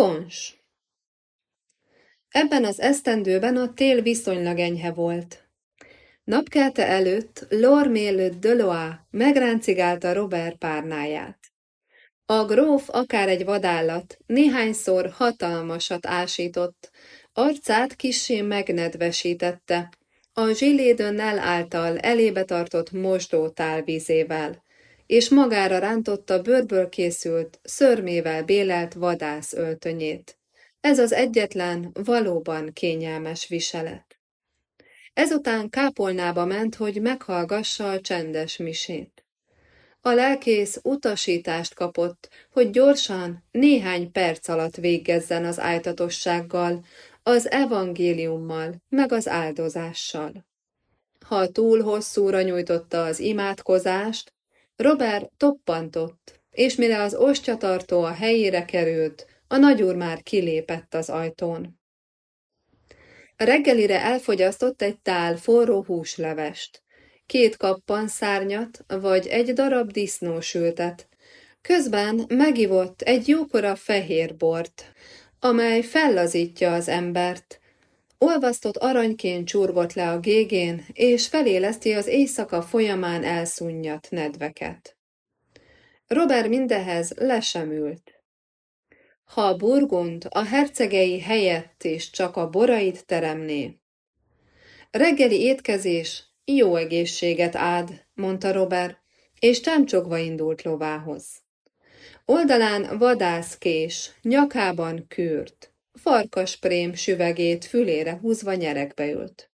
Kons Ebben az esztendőben a tél viszonylag enyhe volt. Napkelte előtt Lormélő Deloa megráncigálta Robert párnáját. A gróf akár egy vadállat, néhányszor hatalmasat ásított, arcát kissé megnedvesítette, a zsilédönnel által elébe tartott mosdótál vízével, és magára rántotta bőrből készült, szörmével bélelt vadász öltönyét. Ez az egyetlen, valóban kényelmes viselet. Ezután kápolnába ment, hogy meghallgassa a csendes misét. A lelkész utasítást kapott, hogy gyorsan, néhány perc alatt véggezzen az ájtatossággal, az evangéliummal, meg az áldozással. Ha túl hosszúra nyújtotta az imádkozást, Robert toppantott, és mire az ostyatartó a helyére került, a nagyúr már kilépett az ajtón. A reggelire elfogyasztott egy tál forró húslevest, két kappan szárnyat, vagy egy darab disznósültet. Közben megivott egy jókora fehér bort, amely fellazítja az embert. Olvasztott aranyként csurgott le a gégén, és feléleszti az éjszaka folyamán elszunnyadt nedveket. Robert mindehez lesemült. Ha a burgund a hercegei helyett is csak a borait teremné. Reggeli étkezés jó egészséget ád, mondta Robert, és támcsogva indult lovához. Oldalán vadászkés, nyakában kürt, farkasprém süvegét fülére húzva nyerekbe ült.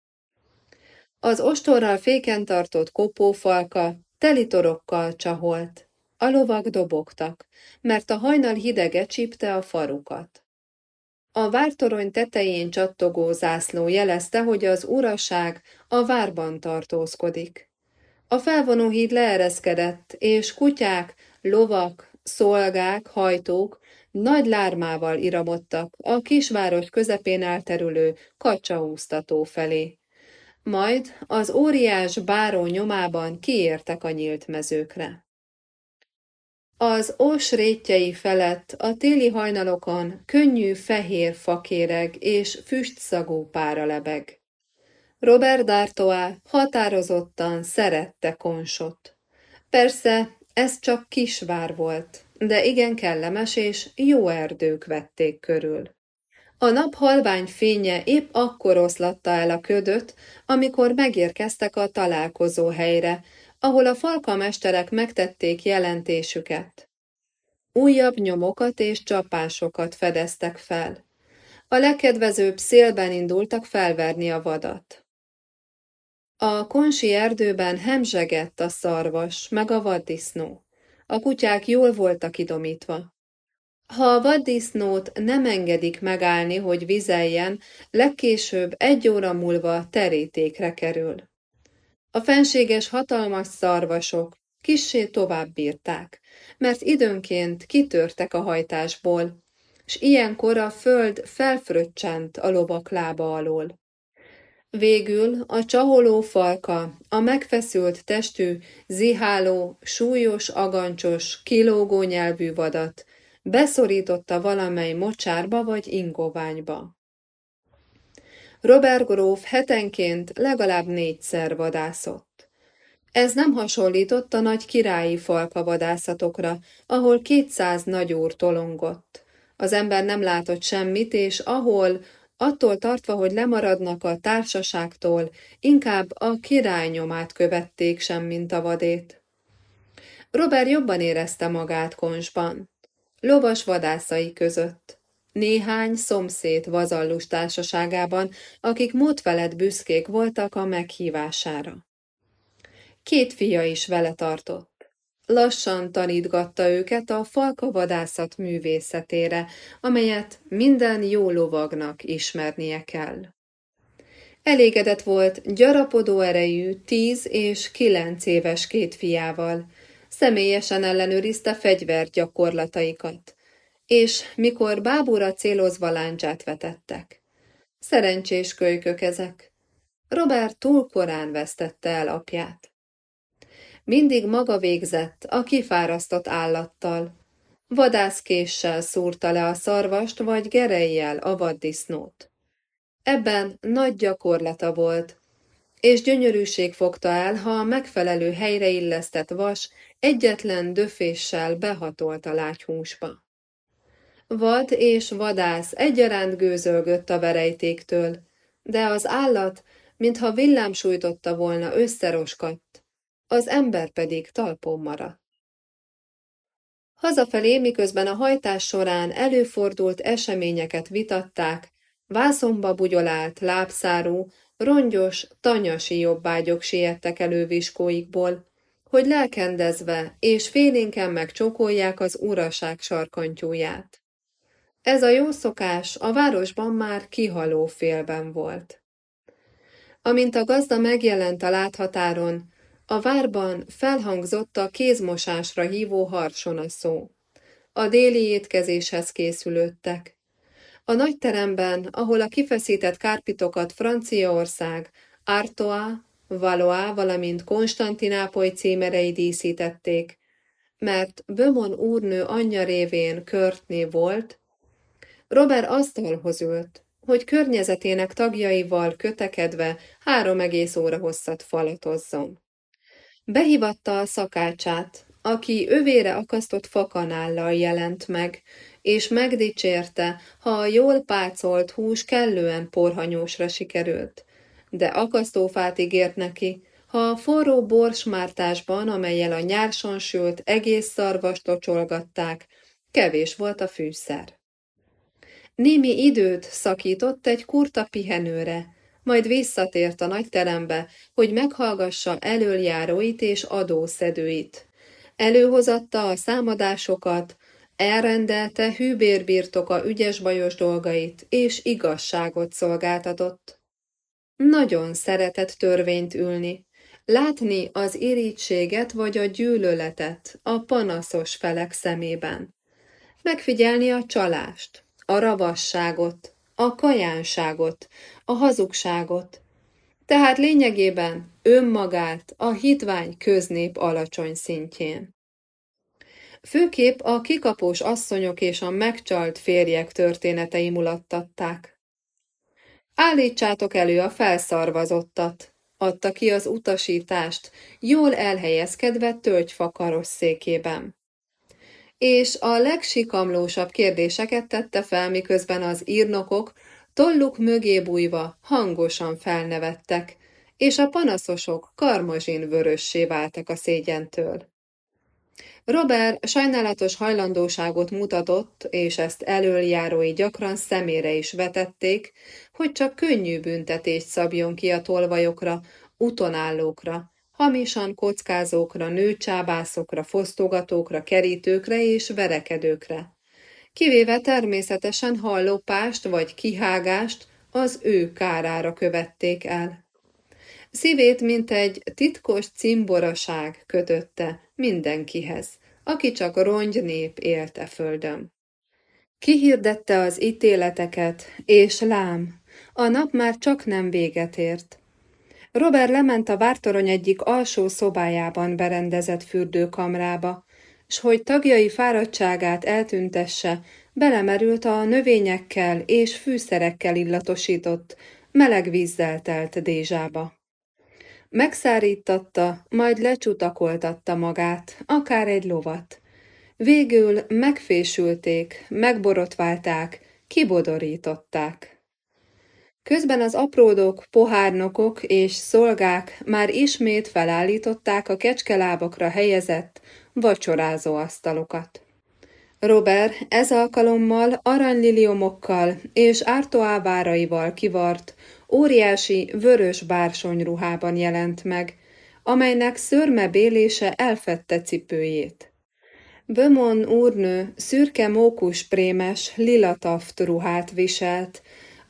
Az ostorral féken tartott kopófalka telitorokkal csaholt, a lovak dobogtak, mert a hajnal hidege csípte a farukat. A vártorony tetején csattogó zászló jelezte, hogy az uraság a várban tartózkodik. A felvonóhíd leereszkedett, és kutyák, lovak, szolgák, hajtók nagy lármával iramodtak a kisváros közepén elterülő kacsaúztató felé. Majd az óriás báró nyomában kiértek a nyílt mezőkre. Az ós rétjei felett a téli hajnalokon könnyű fehér fakéreg és füstszagú pára lebeg. Robert D'Artois határozottan szerette konsot. Persze, ez csak kisvár volt, de igen kellemes és jó erdők vették körül. A nap halvány fénye épp akkor oszlatta el a ködöt, amikor megérkeztek a találkozó helyre, ahol a falkamesterek megtették jelentésüket. Újabb nyomokat és csapásokat fedeztek fel. A legkedvezőbb szélben indultak felverni a vadat. A konsi erdőben hemzsegett a szarvas, meg a vaddisznó. A kutyák jól voltak idomítva. Ha a vaddisznót nem engedik megállni, hogy vizeljen, legkésőbb egy óra múlva terítékre kerül. A fenséges hatalmas szarvasok kissé tovább bírták, mert időnként kitörtek a hajtásból, s ilyenkor a föld felfröccsent a lovak lába alól. Végül a csaholó falka, a megfeszült testű, ziháló, súlyos, agancsos, kilógó nyelvű vadat beszorította valamely mocsárba vagy ingoványba. Robert gróf hetenként legalább négyszer vadászott. Ez nem hasonlított a nagy királyi falka vadászatokra, ahol kétszáz nagyúr tolongott. Az ember nem látott semmit, és ahol, attól tartva, hogy lemaradnak a társaságtól, inkább a király nyomát követték sem, mint a vadét. Robert jobban érezte magát konsban, lovas vadászai között néhány szomszéd vazallus társaságában, akik módfelett büszkék voltak a meghívására. Két fia is vele tartott. Lassan tanítgatta őket a falkavadászat művészetére, amelyet minden jó lovagnak ismernie kell. Elégedett volt gyarapodó erejű tíz és kilenc éves két fiával, személyesen ellenőrizte fegyvergyakorlataikat, és mikor bábúra célozva láncsát vetettek. Szerencsés kölykök ezek. Robert túl korán vesztette el apját. Mindig maga végzett a kifárasztott állattal. vadászkéssel szúrta le a szarvast vagy gerejjel a vaddisznót. Ebben nagy gyakorlata volt, és gyönyörűség fogta el, ha a megfelelő helyre illesztett vas egyetlen döféssel behatolt a lágyhúsba. Vad és vadász egyaránt gőzölgött a verejtéktől, de az állat, mintha villám sújtotta volna, összeroskadt, az ember pedig talpon maradt. Hazafelé, miközben a hajtás során előfordult eseményeket vitatták, vászomba bugyolált, lábszárú, rongyos, tanyasi jobbágyok siettek elő hogy lelkendezve és félénken megcsókolják az uraság sarkantyúját. Ez a jó szokás a városban már kihaló félben volt. Amint a gazda megjelent a láthatáron, a várban felhangzott a kézmosásra hívó harsona szó. A déli étkezéshez készülődtek. A nagy teremben, ahol a kifeszített kárpitokat Franciaország, Artois, Valois, valamint Konstantinápoly címerei díszítették, mert Bömon úrnő anyja révén körtné volt, Robert asztalhoz ült, hogy környezetének tagjaival kötekedve három egész óra hosszat falatozzon. Behívatta a szakácsát, aki övére akasztott fakanállal jelent meg, és megdicsérte, ha a jól pácolt hús kellően porhanyósra sikerült. De akasztófát ígért neki, ha a forró borsmártásban, amelyel a nyárson sült egész szarvast tocsolgatták, kevés volt a fűszer. Némi időt szakított egy kurta pihenőre, majd visszatért a nagy terembe, hogy meghallgassa elöljáróit és adószedőit. Előhozatta a számadásokat, elrendelte hűbérbirtoka ügyes-bajos dolgait, és igazságot szolgáltatott. Nagyon szeretett törvényt ülni, látni az irítséget vagy a gyűlöletet a panaszos felek szemében, megfigyelni a csalást, a ravasságot, a kajánságot, a hazugságot, tehát lényegében önmagát a hitvány köznép alacsony szintjén. Főképp a kikapós asszonyok és a megcsalt férjek történetei mulattatták. Állítsátok elő a felszarvazottat, adta ki az utasítást, jól elhelyezkedve tölgyfa karosszékében és a legsikamlósabb kérdéseket tette fel, miközben az írnokok tolluk mögé bújva hangosan felnevettek, és a panaszosok karmazsin vörössé váltak a szégyentől. Robert sajnálatos hajlandóságot mutatott, és ezt elöljárói gyakran szemére is vetették, hogy csak könnyű büntetést szabjon ki a tolvajokra, utonállókra, hamisan kockázókra, nőcsábászokra, fosztogatókra, kerítőkre és verekedőkre. Kivéve természetesen hallópást vagy kihágást az ő kárára követték el. Szívét, mint egy titkos cimboraság kötötte mindenkihez, aki csak rongy nép élte földön. Kihirdette az ítéleteket, és lám, a nap már csak nem véget ért. Robert lement a vártorony egyik alsó szobájában berendezett fürdőkamrába, s hogy tagjai fáradtságát eltüntesse, belemerült a növényekkel és fűszerekkel illatosított, meleg vízzel telt dézsába. Megszárítatta, majd lecsutakoltatta magát, akár egy lovat. Végül megfésülték, megborotválták, kibodorították. Közben az apródok, pohárnokok és szolgák már ismét felállították a kecskelábakra helyezett vacsorázó asztalokat. Robert ez alkalommal aranyliliomokkal és ártoáváraival kivart, óriási vörös bársonyruhában jelent meg, amelynek szörme bélése elfette cipőjét. Bömon úrnő szürke mókus prémes lilataft ruhát viselt,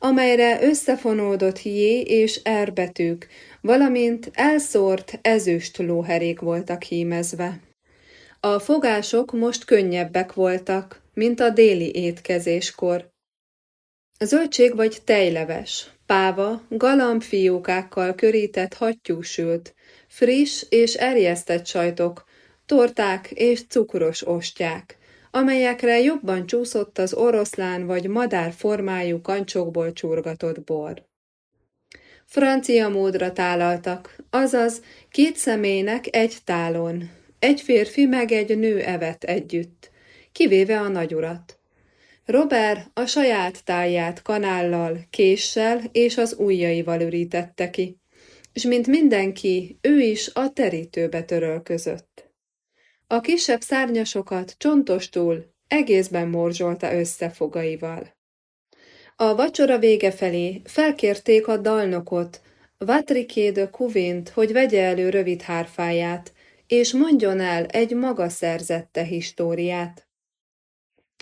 amelyre összefonódott J és R betűk, valamint elszórt ezüst lóherék voltak hímezve. A fogások most könnyebbek voltak, mint a déli étkezéskor. Zöldség vagy tejleves, páva, galambfiókákkal körített hattyúsült, friss és erjesztett sajtok, torták és cukros ostják, amelyekre jobban csúszott az oroszlán vagy madár formájú kancsokból csurgatott bor. Francia módra tálaltak, azaz két személynek egy tálon, egy férfi meg egy nő evett együtt, kivéve a nagyurat. Robert a saját táját kanállal, késsel és az ujjaival ürítette ki, és mint mindenki, ő is a terítőbe törölközött. A kisebb szárnyasokat csontostul, egészben morzsolta összefogaival. A vacsora vége felé felkérték a dalnokot, Vatriké de Kuvint, hogy vegye elő rövid hárfáját, és mondjon el egy maga szerzette históriát.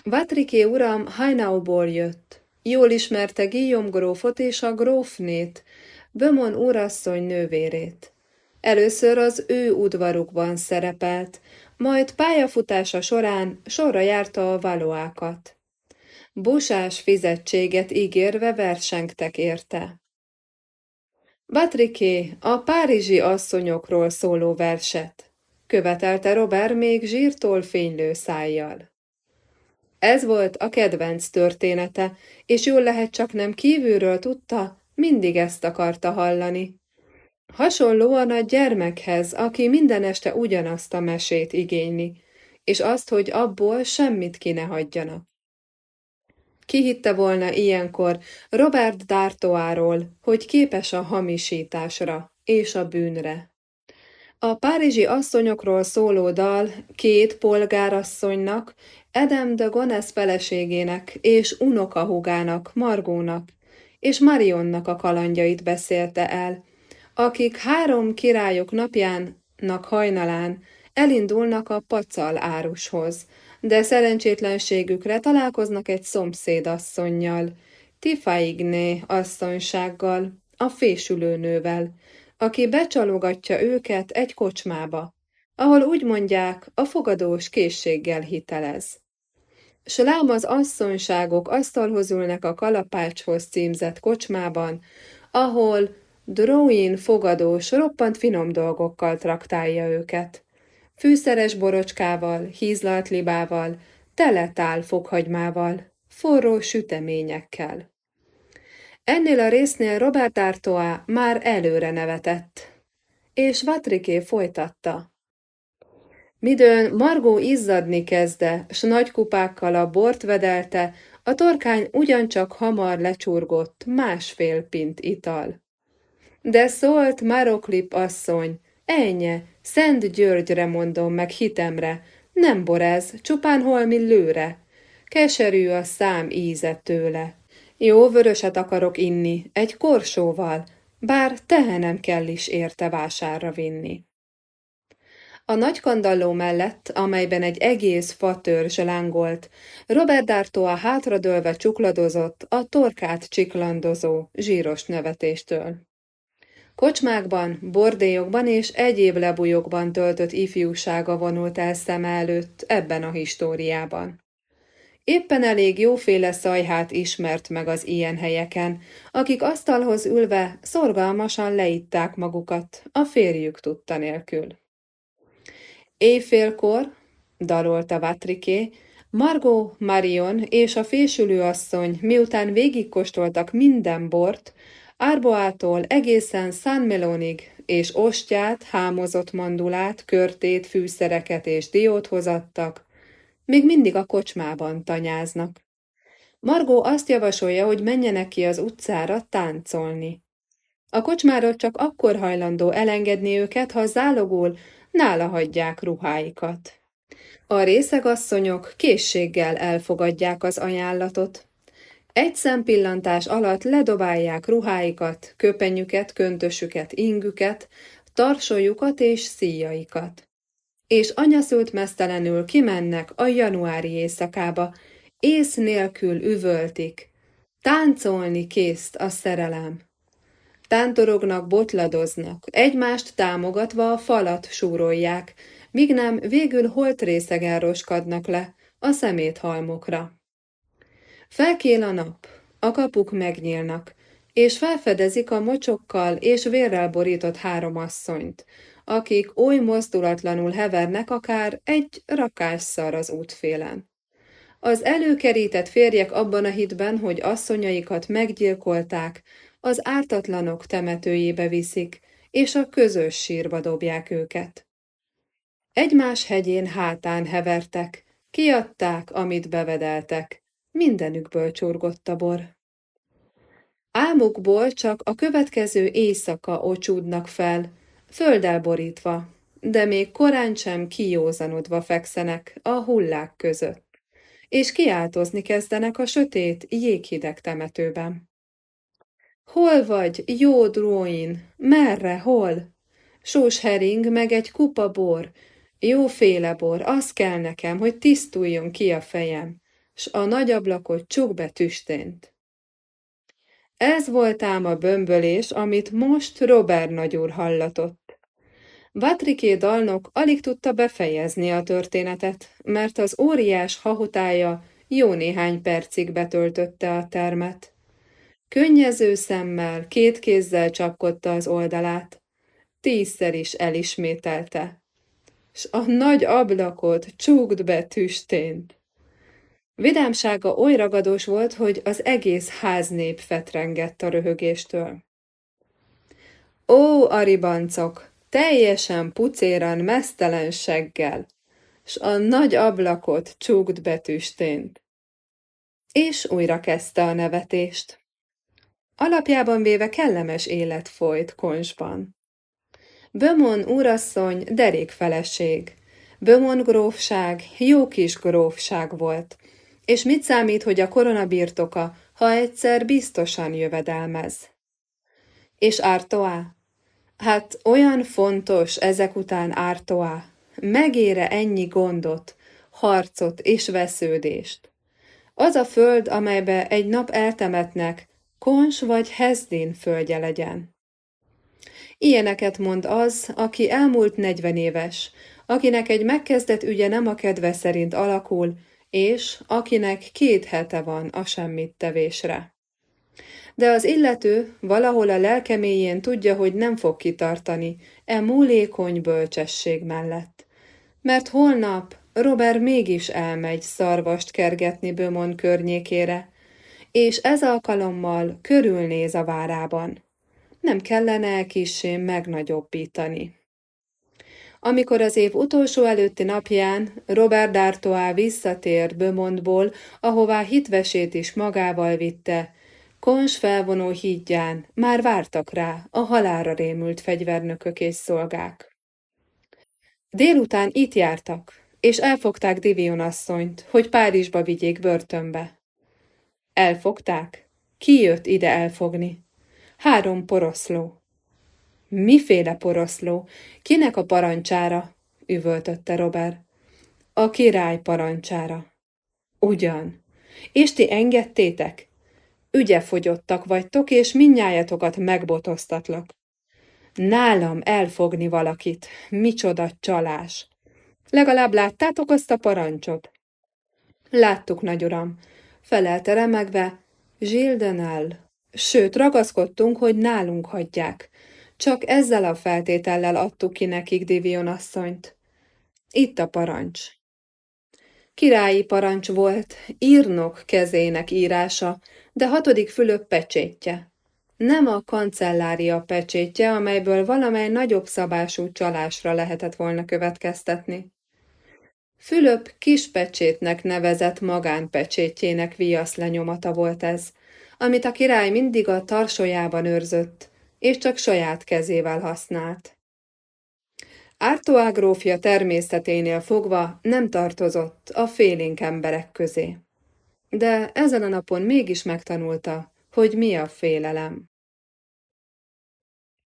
Vatriké uram Hainauból jött. Jól ismerte Guillaume grófot és a grófnét, Bömon úrasszony nővérét. Először az ő udvarukban szerepelt, majd pályafutása során sorra járta a valóákat. Busás fizetséget ígérve versengtek érte. Batriké a párizsi asszonyokról szóló verset, követelte Robert még zsírtól fénylő szájjal. Ez volt a kedvenc története, és jól lehet csak nem kívülről tudta, mindig ezt akarta hallani. Hasonlóan a gyermekhez, aki minden este ugyanazt a mesét igényli, és azt, hogy abból semmit ki ne hagyjanak. Ki hitte volna ilyenkor Robert D'Artoáról, hogy képes a hamisításra és a bűnre. A párizsi asszonyokról szóló dal két polgárasszonynak, Edem de Gones feleségének és unokahúgának, Margónak és Marionnak a kalandjait beszélte el, akik három királyok napjának hajnalán elindulnak a pacal árushoz, de szerencsétlenségükre találkoznak egy szomszédasszonynal, Tifaigné asszonysággal, a fésülőnővel, aki becsalogatja őket egy kocsmába, ahol úgy mondják, a fogadós készséggel hitelez. S lám az asszonyságok asztalhoz ülnek a kalapácshoz címzett kocsmában, ahol Drouin fogadós roppant finom dolgokkal traktálja őket. Fűszeres borocskával, hízlalt libával, teletál fokhagymával, forró süteményekkel. Ennél a résznél Robert Artois már előre nevetett, és Vatriké folytatta. Midőn Margó izzadni kezdte, s nagy kupákkal a bort vedelte, a torkány ugyancsak hamar lecsurgott másfél pint ital. De szólt Maroklip asszony, ennyi, Szent Györgyre mondom meg hitemre, nem borez, csupán holmi lőre. Keserű a szám íze tőle. Jó vöröset akarok inni, egy korsóval, bár tehenem kell is érte vásárra vinni. A nagy kandalló mellett, amelyben egy egész fatörzs lángolt, Robert D'Artois hátradőlve csukladozott a torkát csiklandozó, zsíros nevetéstől. Kocsmákban, bordélyokban és egyéb lebujokban töltött ifjúsága vonult el szem előtt ebben a históriában. Éppen elég jóféle szajhát ismert meg az ilyen helyeken, akik asztalhoz ülve szorgalmasan leitták magukat, a férjük tudta nélkül. Éjfélkor, dalolta Vatriké, Margó, Marion és a fésülő asszony, miután végigkóstoltak minden bort, Árboától egészen San és ostját, hámozott mandulát, körtét, fűszereket és diót hozattak, még mindig a kocsmában tanyáznak. Margó azt javasolja, hogy menjenek ki az utcára táncolni. A kocsmárok csak akkor hajlandó elengedni őket, ha zálogul nála hagyják ruháikat. A részegasszonyok készséggel elfogadják az ajánlatot. Egy szempillantás alatt ledobálják ruháikat, köpenyüket, köntösüket, ingüket, tarsoljukat és szíjaikat. És anyaszült mesztelenül kimennek a januári éjszakába, ész nélkül üvöltik. Táncolni készt a szerelem. Tántorognak, botladoznak, egymást támogatva a falat súrolják, míg nem végül holtrészegen roskadnak le a szeméthalmokra. Felkél a nap, a kapuk megnyílnak, és felfedezik a mocsokkal és vérrel borított három asszonyt, akik oly mozdulatlanul hevernek akár egy rakásszar az útfélen. Az előkerített férjek abban a hitben, hogy asszonyaikat meggyilkolták, az ártatlanok temetőjébe viszik, és a közös sírba dobják őket. Egymás hegyén hátán hevertek, kiadták, amit bevedeltek, mindenükből csurgott a bor. Álmukból csak a következő éjszaka ocsúdnak fel, földdel borítva, de még korán sem kijózanodva fekszenek a hullák között, és kiáltozni kezdenek a sötét, jéghideg temetőben. Hol vagy, jó dróin? Merre, hol? Sós hering, meg egy kupa bor, jóféle bor, az kell nekem, hogy tisztuljon ki a fejem, s a nagy ablakot csuk be tüstént. Ez volt ám a bömbölés, amit most Robert nagyúr hallatott. Vatriké dalnok alig tudta befejezni a történetet, mert az óriás hahotája jó néhány percig betöltötte a termet. Könnyező szemmel, két kézzel csapkodta az oldalát. Tízszer is elismételte. S a nagy ablakot csúgd be tüstént. Vidámsága oly ragados volt, hogy az egész háznép fetrengett a röhögéstől. Ó, aribancok, teljesen pucéran, mesztelen seggel, s a nagy ablakot csúgd be tüstént. És újra kezdte a nevetést. Alapjában véve kellemes élet folyt Konsban. Bömon úrasszony derék feleség. Bömon grófság jó kis grófság volt, és mit számít, hogy a korona birtoka, ha egyszer biztosan jövedelmez? És Ártoá? Hát olyan fontos ezek után Ártoá, megére ennyi gondot, harcot és vesződést. Az a föld, amelybe egy nap eltemetnek, Kons vagy Hezdin földje legyen. Ilyeneket mond az, aki elmúlt negyven éves, akinek egy megkezdett ügye nem a kedve szerint alakul, és akinek két hete van a semmit tevésre. De az illető valahol a lelkeméjén tudja, hogy nem fog kitartani e múlékony bölcsesség mellett. Mert holnap Robert mégis elmegy szarvast kergetni Bömon környékére, és ez alkalommal körülnéz a várában. Nem kellene kissé megnagyobbítani. Amikor az év utolsó előtti napján Robert D'Artois visszatért Bömontból, ahová hitvesét is magával vitte, Kons felvonó hídján már vártak rá a halára rémült fegyvernökök és szolgák. Délután itt jártak, és elfogták Divion asszonyt, hogy Párizsba vigyék börtönbe. Elfogták? Ki jött ide elfogni? Három poroszló. Miféle poroszló? Kinek a parancsára? üvöltötte Robert. A király parancsára. Ugyan. És ti engedtétek? Ügyefogyottak vagytok, és minnyájatokat megbotoztatlak. Nálam elfogni valakit, micsoda csalás. Legalább láttátok azt a parancsot? Láttuk, nagy uram, felelte remegve Gilles Sőt, ragaszkodtunk, hogy nálunk hagyják. Csak ezzel a feltétellel adtuk ki nekik Divion asszonyt. Itt a parancs. Királyi parancs volt, írnok kezének írása, de hatodik Fülöp pecsétje. Nem a kancellária pecsétje, amelyből valamely nagyobb szabású csalásra lehetett volna következtetni. Fülöp kispecsétnek nevezett magánpecsétjének viasz lenyomata volt ez, amit a király mindig a tarsójában őrzött, és csak saját kezével használt. Ártoá grófja természeténél fogva nem tartozott a félénk emberek közé. De ezen a napon mégis megtanulta, hogy mi a félelem.